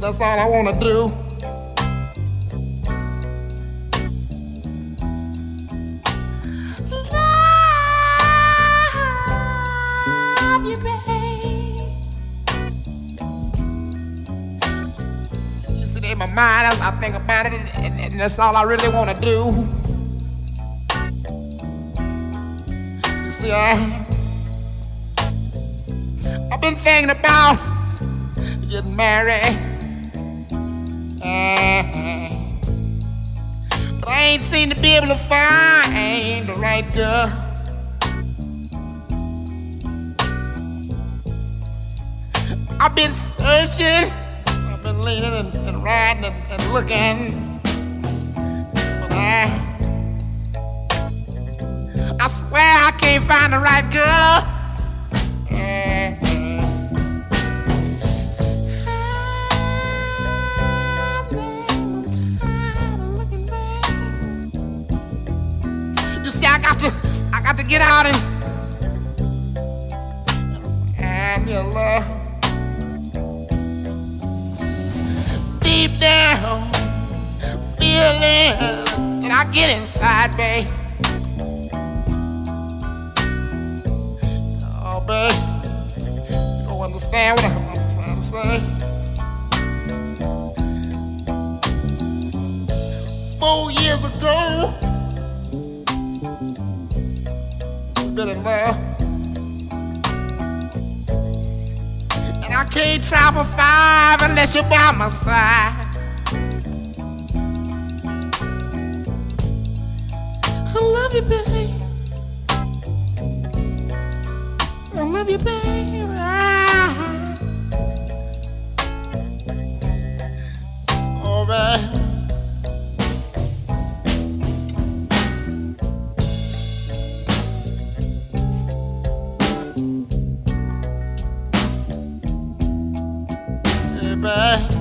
That's all I wanna do. Love you, babe. You see, in my mind, as I think about it, and, and that's all I really wanna do. You see, I, I've been thinking about getting married. But I ain't seem to be able to find the right girl. I've been searching, I've been leaning and, and riding and, and looking, but I, I swear I can't find the right girl. I got to, I got to get out and, and your love. Deep down, feeling that I get inside, babe. Oh, babe, you don't understand what I'm trying to say. Four years ago, love. And I can't travel five unless you're by my side. I love you, babe. I love you, babe. ai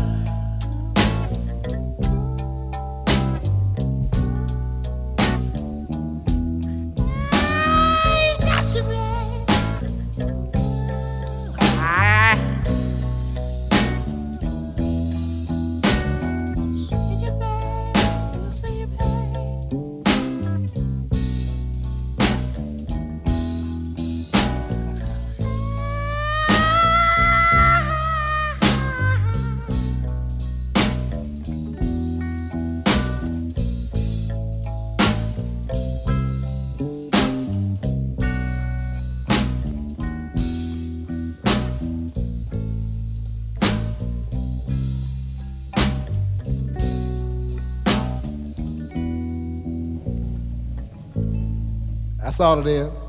That's all it is.